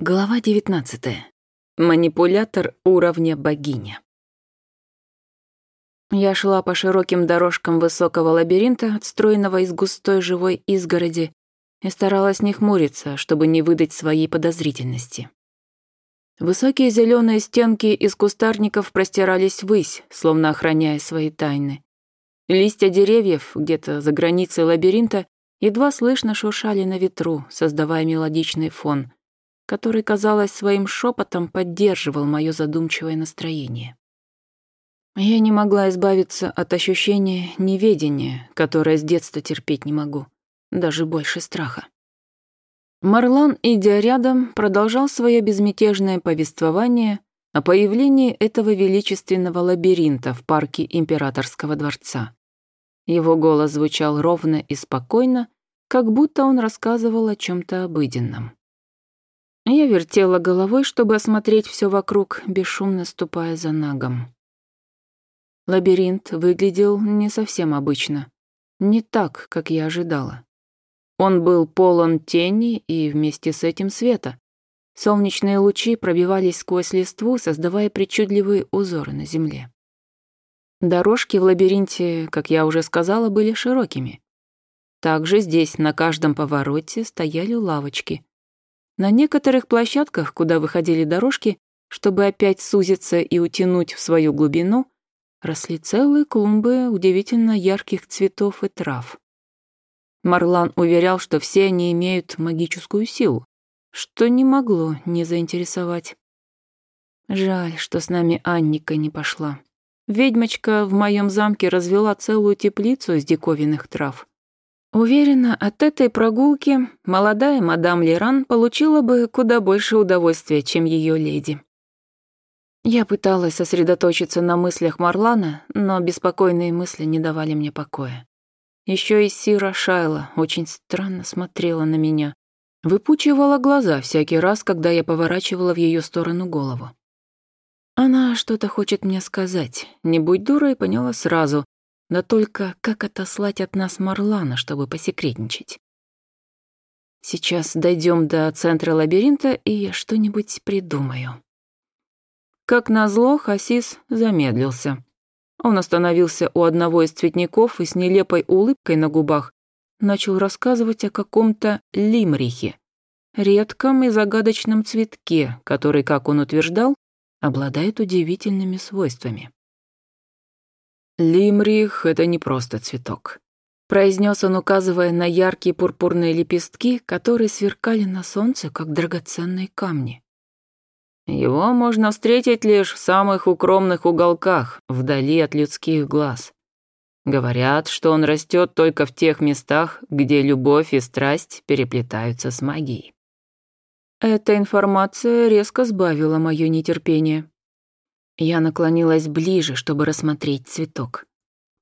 Глава 19. Манипулятор уровня богиня. Я шла по широким дорожкам высокого лабиринта, отстроенного из густой живой изгороди, и старалась не хмуриться, чтобы не выдать своей подозрительности. Высокие зеленые стенки из кустарников простирались ввысь, словно охраняя свои тайны. Листья деревьев где-то за границей лабиринта едва слышно шуршали на ветру, создавая мелодичный фон — который, казалось, своим шепотом поддерживал мое задумчивое настроение. Я не могла избавиться от ощущения неведения, которое с детства терпеть не могу, даже больше страха. Марлан, идя рядом, продолжал свое безмятежное повествование о появлении этого величественного лабиринта в парке Императорского дворца. Его голос звучал ровно и спокойно, как будто он рассказывал о чем-то обыденном. Я вертела головой, чтобы осмотреть все вокруг, бесшумно ступая за нагом. Лабиринт выглядел не совсем обычно. Не так, как я ожидала. Он был полон тени и вместе с этим света. Солнечные лучи пробивались сквозь листву, создавая причудливые узоры на земле. Дорожки в лабиринте, как я уже сказала, были широкими. Также здесь на каждом повороте стояли лавочки, на некоторых площадках, куда выходили дорожки, чтобы опять сузиться и утянуть в свою глубину, росли целые клумбы удивительно ярких цветов и трав. Марлан уверял, что все они имеют магическую силу, что не могло не заинтересовать. Жаль, что с нами Анника не пошла. Ведьмочка в моем замке развела целую теплицу из диковинных трав. Уверена, от этой прогулки молодая мадам Леран получила бы куда больше удовольствия, чем ее леди. Я пыталась сосредоточиться на мыслях Марлана, но беспокойные мысли не давали мне покоя. Еще и Сира Шайла очень странно смотрела на меня, выпучивала глаза всякий раз, когда я поворачивала в ее сторону голову. Она что-то хочет мне сказать, не будь дурой, поняла сразу, да только как отослать от нас Марлана, чтобы посекретничать? Сейчас дойдем до центра лабиринта, и я что-нибудь придумаю. Как назло, Хасис замедлился. Он остановился у одного из цветников и с нелепой улыбкой на губах начал рассказывать о каком-то лимрихе, редком и загадочном цветке, который, как он утверждал, обладает удивительными свойствами. «Лимрих — это не просто цветок», — произнес он, указывая на яркие пурпурные лепестки, которые сверкали на солнце, как драгоценные камни. «Его можно встретить лишь в самых укромных уголках, вдали от людских глаз. Говорят, что он растет только в тех местах, где любовь и страсть переплетаются с магией». Эта информация резко сбавила мое нетерпение. Я наклонилась ближе, чтобы рассмотреть цветок.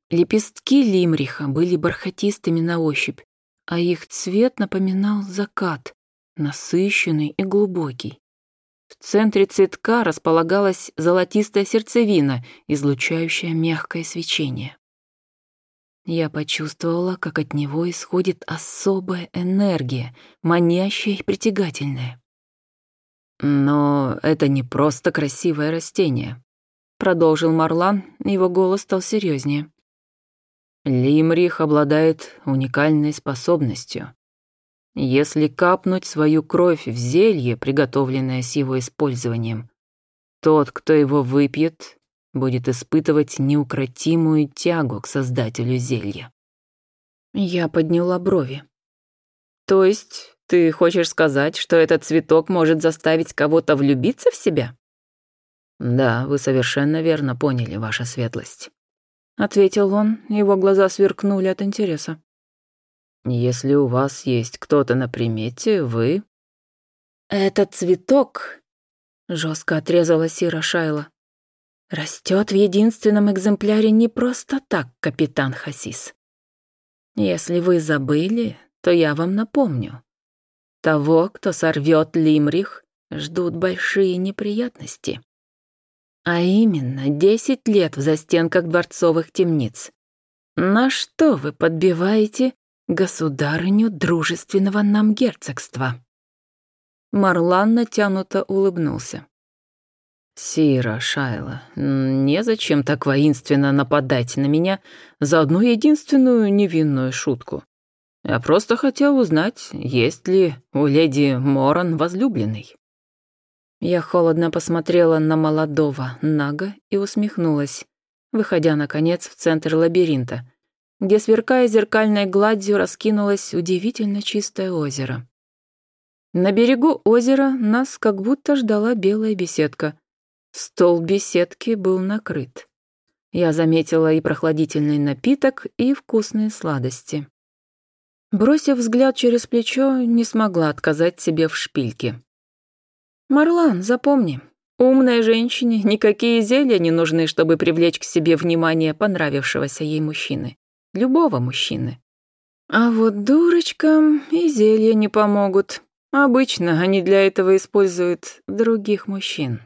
Лепестки лимриха были бархатистыми на ощупь, а их цвет напоминал закат, насыщенный и глубокий. В центре цветка располагалась золотистая сердцевина, излучающая мягкое свечение. Я почувствовала, как от него исходит особая энергия, манящая и притягательная. «Но это не просто красивое растение», продолжил Марлан, его голос стал серьезнее. Лимрих обладает уникальной способностью. Если капнуть свою кровь в зелье, приготовленное с его использованием, тот, кто его выпьет, будет испытывать неукротимую тягу к создателю зелья. Я подняла брови. То есть ты хочешь сказать, что этот цветок может заставить кого-то влюбиться в себя? «Да, вы совершенно верно поняли, ваша светлость», — ответил он, его глаза сверкнули от интереса. «Если у вас есть кто-то на примете, вы...» Этот цветок», — жестко отрезала Сира Шайла. «Растет в единственном экземпляре не просто так, капитан Хасис. Если вы забыли, то я вам напомню. Того, кто сорвет лимрих, ждут большие неприятности». А именно, 10 лет в застенках дворцовых темниц. На что вы подбиваете государыню дружественного нам герцогства?» Марлан натянуто улыбнулся. «Сира, Шайла, незачем так воинственно нападать на меня за одну единственную невинную шутку. Я просто хотел узнать, есть ли у леди Моран возлюбленный». Я холодно посмотрела на молодого Нага и усмехнулась, выходя, наконец, в центр лабиринта, где, сверкая зеркальной гладью, раскинулось удивительно чистое озеро. На берегу озера нас как будто ждала белая беседка. Стол беседки был накрыт. Я заметила и прохладительный напиток, и вкусные сладости. Бросив взгляд через плечо, не смогла отказать себе в шпильке. «Марлан, запомни, умной женщине никакие зелья не нужны, чтобы привлечь к себе внимание понравившегося ей мужчины. Любого мужчины. А вот дурочкам и зелья не помогут. Обычно они для этого используют других мужчин».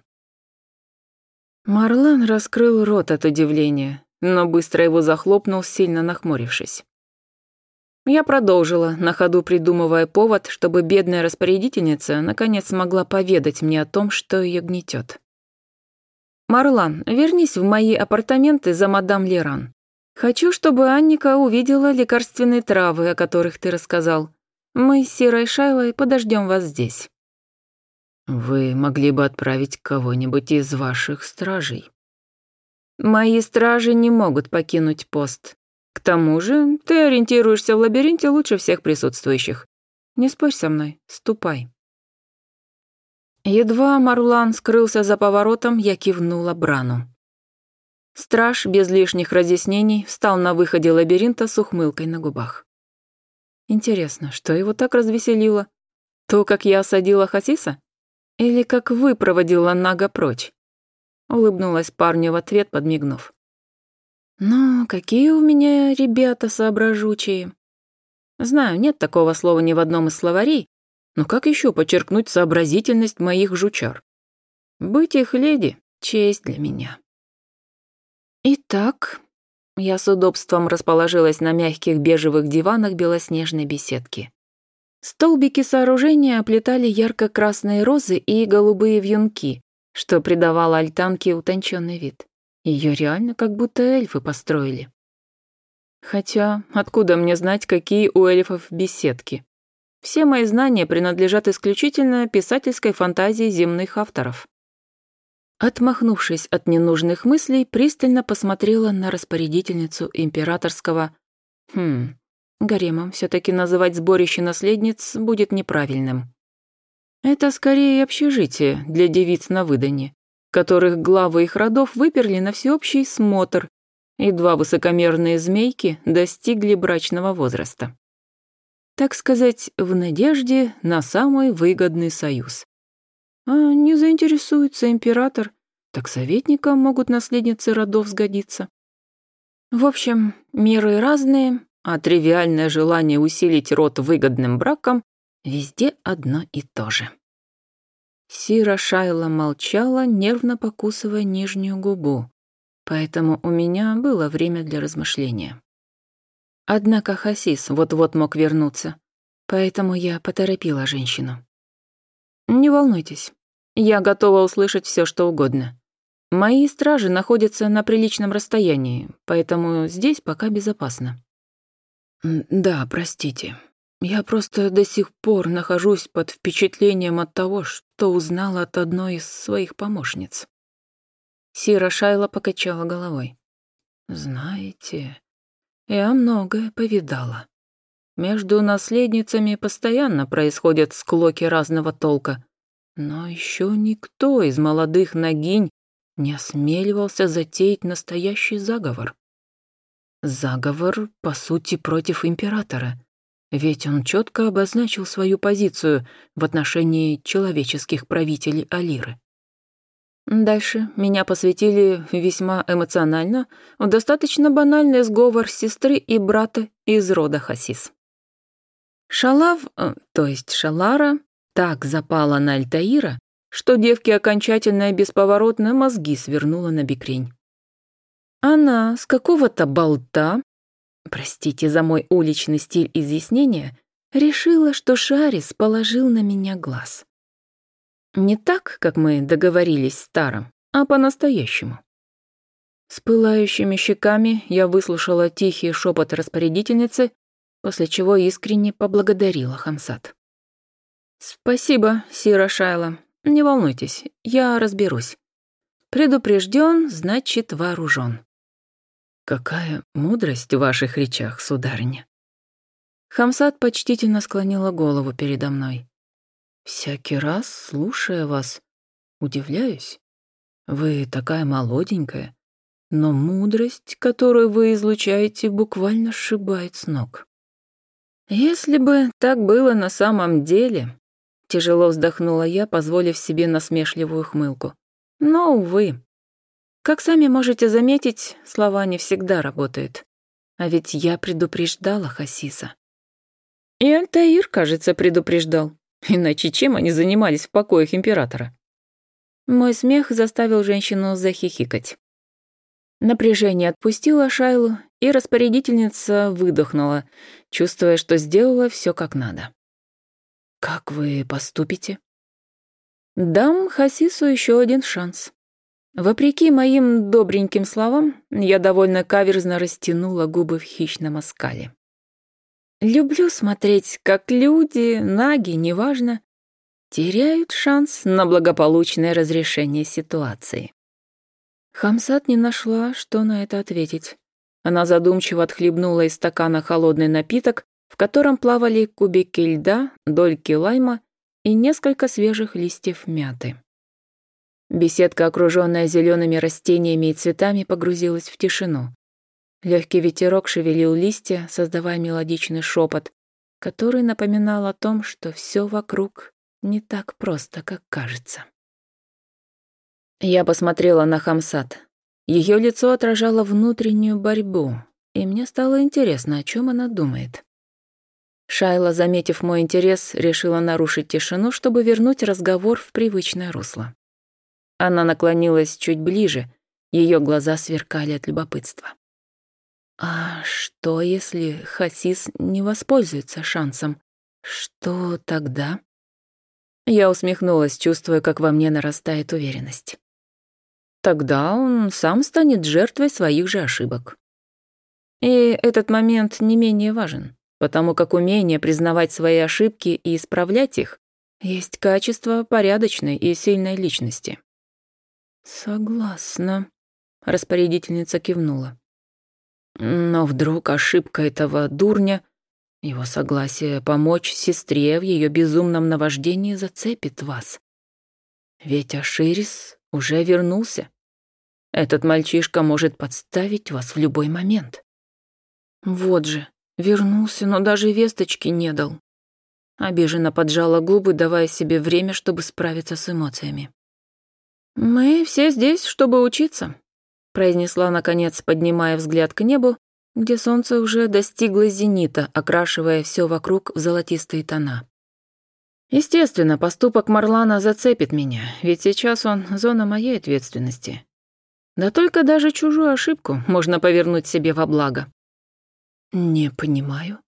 Марлан раскрыл рот от удивления, но быстро его захлопнул, сильно нахмурившись. Я продолжила, на ходу придумывая повод, чтобы бедная распорядительница наконец смогла поведать мне о том, что ее гнетет. «Марлан, вернись в мои апартаменты за мадам Леран. Хочу, чтобы Анника увидела лекарственные травы, о которых ты рассказал. Мы с Сирой Шайлой подождем вас здесь». «Вы могли бы отправить кого-нибудь из ваших стражей». «Мои стражи не могут покинуть пост. К тому же ты ориентируешься в лабиринте лучше всех присутствующих. Не спорь со мной, ступай». Едва Марлан скрылся за поворотом, я кивнула Брану. Страж, без лишних разъяснений, встал на выходе лабиринта с ухмылкой на губах. Интересно, что его так развеселило? То, как я осадила Хасиса? Или как вы проводила Нага прочь? Улыбнулась парню в ответ, подмигнув. Но какие у меня ребята соображучие!» Знаю, нет такого слова ни в одном из словарей, но как еще подчеркнуть сообразительность моих жучар? Быть их леди — честь для меня. Итак, я с удобством расположилась на мягких бежевых диванах белоснежной беседки. Столбики сооружения оплетали ярко-красные розы и голубые вьюнки, что придавало альтанке утонченный вид. Ее реально как будто эльфы построили. Хотя откуда мне знать, какие у эльфов беседки? Все мои знания принадлежат исключительно писательской фантазии земных авторов. Отмахнувшись от ненужных мыслей, пристально посмотрела на распорядительницу императорского... Хм, гаремом все таки называть сборище наследниц будет неправильным. Это скорее общежитие для девиц на выдане которых главы их родов выперли на всеобщий смотр, и два высокомерные змейки достигли брачного возраста. Так сказать, в надежде на самый выгодный союз. А не заинтересуется император, так советникам могут наследницы родов сгодиться. В общем, миры разные, а тривиальное желание усилить род выгодным браком везде одно и то же. Сира Шайла молчала, нервно покусывая нижнюю губу, поэтому у меня было время для размышления. Однако Хасис вот-вот мог вернуться, поэтому я поторопила женщину. «Не волнуйтесь, я готова услышать все, что угодно. Мои стражи находятся на приличном расстоянии, поэтому здесь пока безопасно». «Да, простите», я просто до сих пор нахожусь под впечатлением от того, что узнала от одной из своих помощниц. Сира Шайла покачала головой. «Знаете, я многое повидала. Между наследницами постоянно происходят склоки разного толка, но еще никто из молодых ногинь не осмеливался затеять настоящий заговор. Заговор, по сути, против императора. Ведь он четко обозначил свою позицию в отношении человеческих правителей Алиры. Дальше меня посвятили весьма эмоционально в достаточно банальный сговор сестры и брата из рода Хасис. Шалав, э, то есть Шалара, так запала на Альтаира, что девке окончательно и бесповоротно мозги свернула на бекрень. Она с какого-то болта простите за мой уличный стиль изъяснения, решила, что Шарис положил на меня глаз. Не так, как мы договорились с Таром, а по-настоящему. С пылающими щеками я выслушала тихий шепот распорядительницы, после чего искренне поблагодарила Хамсат. «Спасибо, Сира Шайла. Не волнуйтесь, я разберусь. Предупрежден, значит вооружен. «Какая мудрость в ваших речах, сударыня!» Хамсат почтительно склонила голову передо мной. «Всякий раз, слушая вас, удивляюсь. Вы такая молоденькая, но мудрость, которую вы излучаете, буквально сшибает с ног». «Если бы так было на самом деле...» Тяжело вздохнула я, позволив себе насмешливую хмылку. «Но, увы, как сами можете заметить, слова не всегда работают. А ведь я предупреждала Хасиса. И Альтаир, кажется, предупреждал. Иначе чем они занимались в покоях императора? Мой смех заставил женщину захихикать. Напряжение отпустило Шайлу, и распорядительница выдохнула, чувствуя, что сделала все как надо. «Как вы поступите?» «Дам Хасису еще один шанс», Вопреки моим добреньким словам, я довольно каверзно растянула губы в хищном оскале. Люблю смотреть, как люди, наги, неважно, теряют шанс на благополучное разрешение ситуации. Хамсат не нашла, что на это ответить. Она задумчиво отхлебнула из стакана холодный напиток, в котором плавали кубики льда, дольки лайма и несколько свежих листьев мяты. Беседка, окруженная зелеными растениями и цветами, погрузилась в тишину. Легкий ветерок шевелил листья, создавая мелодичный шепот, который напоминал о том, что все вокруг не так просто, как кажется. Я посмотрела на Хамсат. Ее лицо отражало внутреннюю борьбу, и мне стало интересно, о чем она думает. Шайла, заметив мой интерес, решила нарушить тишину, чтобы вернуть разговор в привычное русло. Она наклонилась чуть ближе, ее глаза сверкали от любопытства. А что, если Хасис не воспользуется шансом? Что тогда? Я усмехнулась, чувствуя, как во мне нарастает уверенность. Тогда он сам станет жертвой своих же ошибок. И этот момент не менее важен, потому как умение признавать свои ошибки и исправлять их есть качество порядочной и сильной личности. «Согласна», — распорядительница кивнула. Но вдруг ошибка этого дурня, его согласие помочь сестре в ее безумном наваждении зацепит вас. Ведь Аширис уже вернулся. Этот мальчишка может подставить вас в любой момент. Вот же, вернулся, но даже весточки не дал. Обиженно поджала губы, давая себе время, чтобы справиться с эмоциями. «Мы все здесь, чтобы учиться», — произнесла, наконец, поднимая взгляд к небу, где солнце уже достигло зенита, окрашивая все вокруг в золотистые тона. Естественно, поступок Марлана зацепит меня, ведь сейчас он зона моей ответственности. Да только даже чужую ошибку можно повернуть себе во благо. Не понимаю.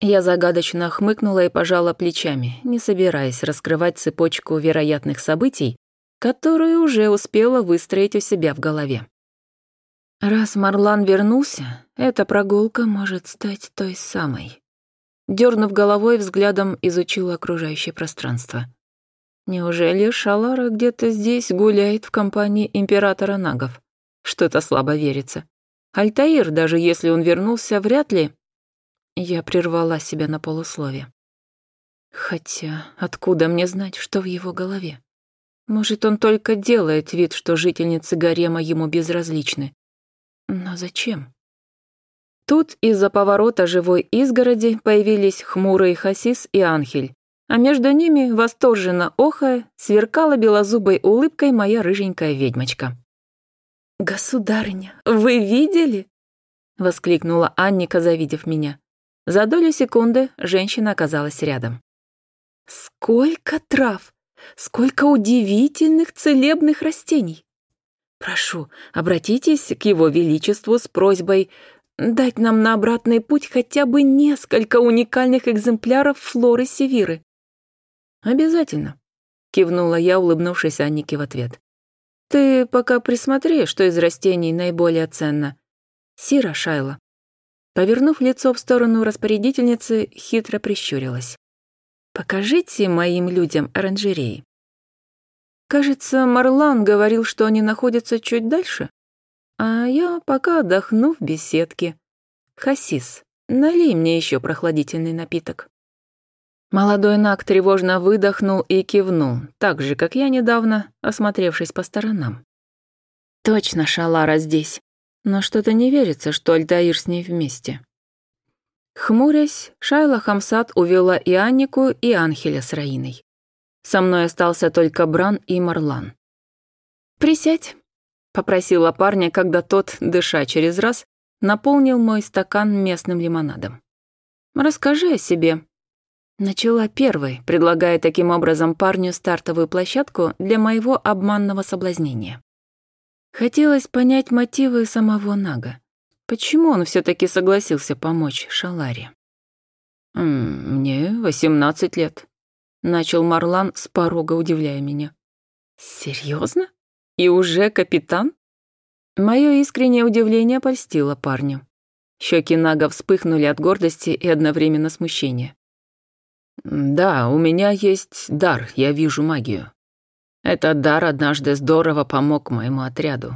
Я загадочно хмыкнула и пожала плечами, не собираясь раскрывать цепочку вероятных событий, которую уже успела выстроить у себя в голове. Раз Марлан вернулся, эта прогулка может стать той самой. Дернув головой, взглядом изучила окружающее пространство. Неужели Шалара где-то здесь гуляет в компании императора Нагов? Что-то слабо верится. Альтаир, даже если он вернулся, вряд ли... Я прервала себя на полуслове. Хотя откуда мне знать, что в его голове? Может, он только делает вид, что жительницы гарема ему безразличны. Но зачем? Тут из-за поворота живой изгороди появились хмурый Хасис и Анхель, а между ними, восторженно охая, сверкала белозубой улыбкой моя рыженькая ведьмочка. «Государыня, вы видели?» — воскликнула Анника, завидев меня. За долю секунды женщина оказалась рядом. «Сколько трав! Сколько удивительных целебных растений! Прошу, обратитесь к его величеству с просьбой дать нам на обратный путь хотя бы несколько уникальных экземпляров флоры Севиры. Обязательно, кивнула я, улыбнувшись Аннике в ответ. Ты пока присмотри, что из растений наиболее ценно. Сира Шайла. Повернув лицо в сторону распорядительницы, хитро прищурилась. Покажите моим людям оранжереи. Кажется, Марлан говорил, что они находятся чуть дальше. А я пока отдохну в беседке. Хасис, налей мне еще прохладительный напиток. Молодой Нак тревожно выдохнул и кивнул, так же, как я недавно, осмотревшись по сторонам. Точно Шалара здесь, но что-то не верится, что Альдаир с ней вместе. Хмурясь, Шайла Хамсат увела и Аннику, и Анхеля с Раиной. Со мной остался только Бран и Марлан. «Присядь», — попросила парня, когда тот, дыша через раз, наполнил мой стакан местным лимонадом. «Расскажи о себе». Начала первой, предлагая таким образом парню стартовую площадку для моего обманного соблазнения. Хотелось понять мотивы самого Нага. Почему он все таки согласился помочь Шаларе? «Мне восемнадцать лет», — начал Марлан с порога, удивляя меня. Серьезно? И уже капитан?» Мое искреннее удивление польстило парню. Щеки Нага вспыхнули от гордости и одновременно смущения. «Да, у меня есть дар, я вижу магию. Этот дар однажды здорово помог моему отряду.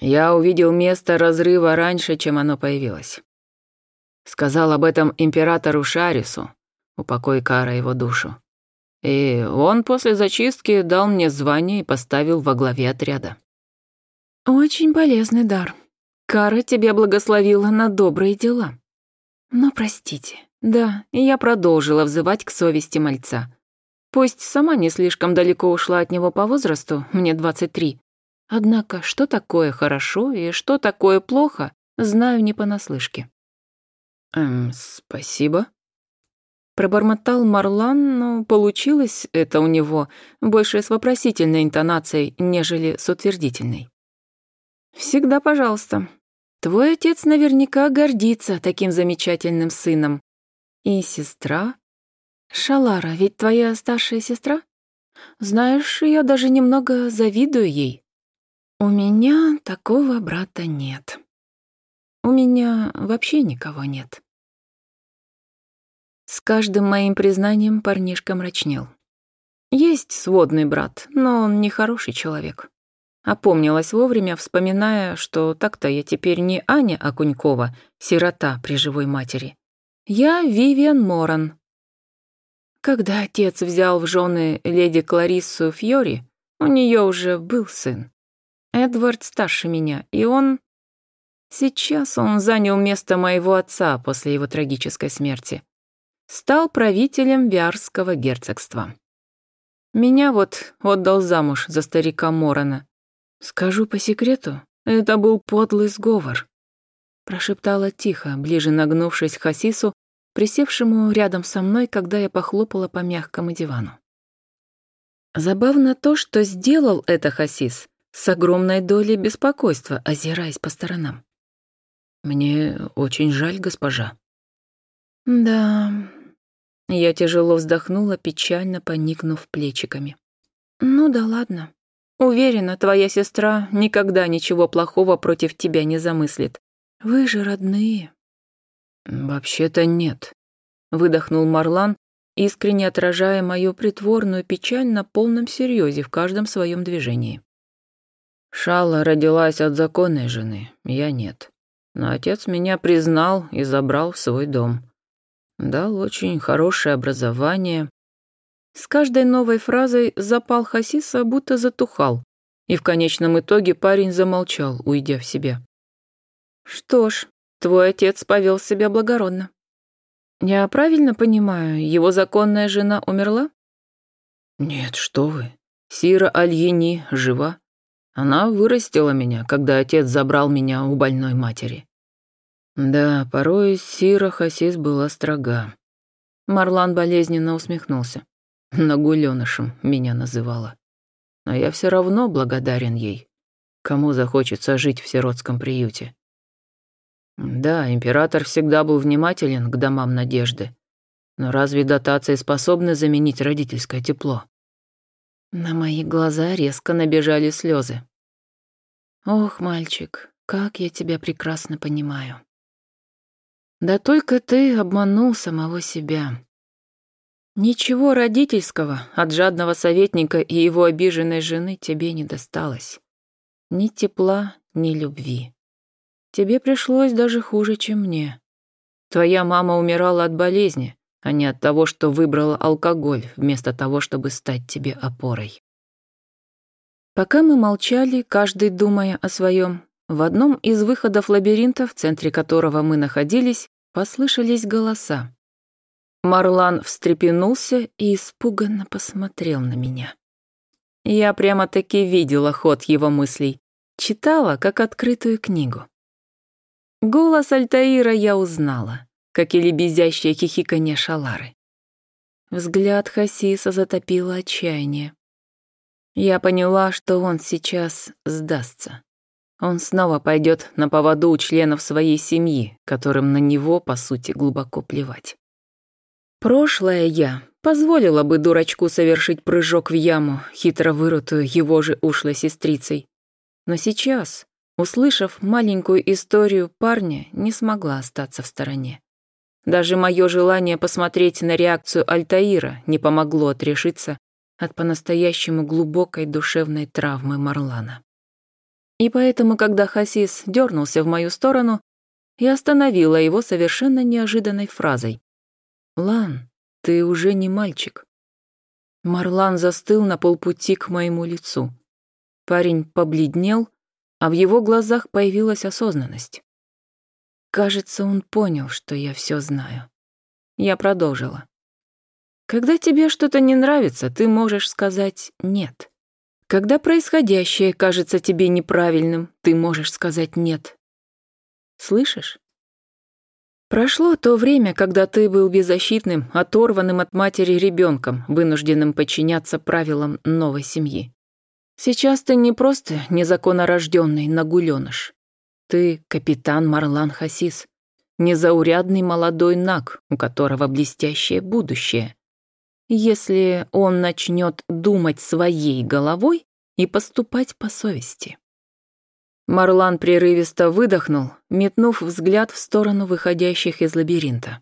Я увидел место разрыва раньше, чем оно появилось. Сказал об этом императору Шарису, упокой кара его душу. И он после зачистки дал мне звание и поставил во главе отряда. «Очень полезный дар. Кара тебя благословила на добрые дела. Но простите, да, я продолжила взывать к совести мальца. Пусть сама не слишком далеко ушла от него по возрасту, мне 23, Однако, что такое хорошо и что такое плохо, знаю не понаслышке. «Эм, спасибо», Пробормотал Марлан, но получилось это у него больше с вопросительной интонацией, нежели с утвердительной. «Всегда пожалуйста. Твой отец наверняка гордится таким замечательным сыном. И сестра. Шалара ведь твоя старшая сестра? Знаешь, я даже немного завидую ей. У меня такого брата нет. У меня вообще никого нет. С каждым моим признанием парнишка мрачнел. Есть сводный брат, но он не хороший человек. Опомнилась вовремя, вспоминая, что так-то я теперь не Аня Акунькова, сирота при живой матери. Я Вивиан Моран. Когда отец взял в жены леди Клариссу Фьори, у нее уже был сын. А Эдвард старше меня, и он... Сейчас он занял место моего отца после его трагической смерти. Стал правителем Виарского герцогства. Меня вот отдал замуж за старика Морона. Скажу по секрету, это был подлый сговор. Прошептала тихо, ближе нагнувшись к Хасису, присевшему рядом со мной, когда я похлопала по мягкому дивану. Забавно то, что сделал это Хасис — с огромной долей беспокойства, озираясь по сторонам. «Мне очень жаль, госпожа». «Да...» Я тяжело вздохнула, печально поникнув плечиками. «Ну да ладно. Уверена, твоя сестра никогда ничего плохого против тебя не замыслит. Вы же родные». «Вообще-то нет», — выдохнул Марлан, искренне отражая мою притворную печаль на полном серьезе в каждом своем движении. Шала родилась от законной жены, я нет. Но отец меня признал и забрал в свой дом. Дал очень хорошее образование. С каждой новой фразой запал Хасиса будто затухал, и в конечном итоге парень замолчал, уйдя в себя. «Что ж, твой отец повел себя благородно. Я правильно понимаю, его законная жена умерла?» «Нет, что вы. Сира Альини жива, она вырастила меня, когда отец забрал меня у больной матери. Да, порой Сира Хасис была строга. Марлан болезненно усмехнулся. Нагуленышем меня называла. Но я все равно благодарен ей. Кому захочется жить в сиротском приюте? Да, император всегда был внимателен к домам надежды. Но разве дотации способны заменить родительское тепло? На мои глаза резко набежали слезы. «Ох, мальчик, как я тебя прекрасно понимаю». «Да только ты обманул самого себя». Ничего родительского от жадного советника и его обиженной жены тебе не досталось. Ни тепла, ни любви. Тебе пришлось даже хуже, чем мне. Твоя мама умирала от болезни, а не от того, что выбрала алкоголь вместо того, чтобы стать тебе опорой. Пока мы молчали, каждый думая о своем, в одном из выходов лабиринта, в центре которого мы находились, послышались голоса. Марлан встрепенулся и испуганно посмотрел на меня. Я прямо-таки видела ход его мыслей, читала как открытую книгу. Голос Альтаира я узнала как и лебезящее хихиканье шалары. Взгляд Хасиса затопило отчаяние. Я поняла, что он сейчас сдастся. Он снова пойдет на поводу у членов своей семьи, которым на него, по сути, глубоко плевать. Прошлое я позволила бы дурачку совершить прыжок в яму, хитро вырутую его же ушлой сестрицей. Но сейчас, услышав маленькую историю парня, не смогла остаться в стороне. Даже мое желание посмотреть на реакцию Альтаира не помогло отрешиться от по-настоящему глубокой душевной травмы Марлана. И поэтому, когда Хасис дернулся в мою сторону, я остановила его совершенно неожиданной фразой. «Лан, ты уже не мальчик». Марлан застыл на полпути к моему лицу. Парень побледнел, а в его глазах появилась осознанность. Кажется, он понял, что я все знаю. Я продолжила. Когда тебе что-то не нравится, ты можешь сказать «нет». Когда происходящее кажется тебе неправильным, ты можешь сказать «нет». Слышишь? Прошло то время, когда ты был беззащитным, оторванным от матери ребенком, вынужденным подчиняться правилам новой семьи. Сейчас ты не просто незаконно рожденный нагуленыш. Ты капитан Марлан Хасис, незаурядный молодой наг, у которого блестящее будущее. Если он начнет думать своей головой и поступать по совести. Марлан прерывисто выдохнул, метнув взгляд в сторону выходящих из лабиринта.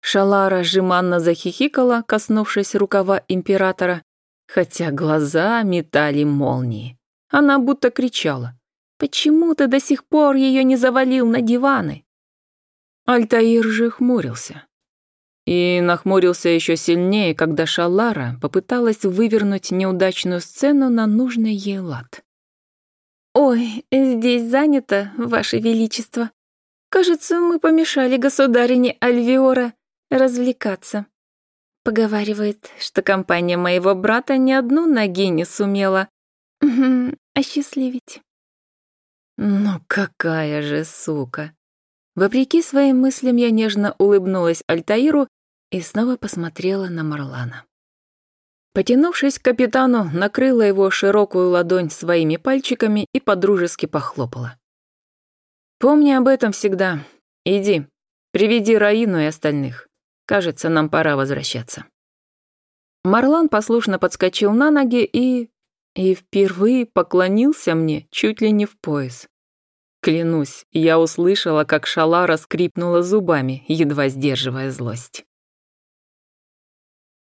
Шалара жеманно захихикала, коснувшись рукава императора, хотя глаза метали молнии. Она будто кричала Почему ты до сих пор ее не завалил на диваны?» Альтаир же хмурился. И нахмурился еще сильнее, когда Шалара попыталась вывернуть неудачную сцену на нужный ей лад. «Ой, здесь занято, Ваше Величество. Кажется, мы помешали государине Альвиора развлекаться». Поговаривает, что компания моего брата ни одну ноги не сумела осчастливить. Ну какая же сука! Вопреки своим мыслям я нежно улыбнулась Альтаиру и снова посмотрела на Марлана. Потянувшись к капитану, накрыла его широкую ладонь своими пальчиками и подружески похлопала. «Помни об этом всегда. Иди, приведи Раину и остальных. Кажется, нам пора возвращаться». Марлан послушно подскочил на ноги и и впервые поклонился мне чуть ли не в пояс. Клянусь, я услышала, как шала раскрипнула зубами, едва сдерживая злость.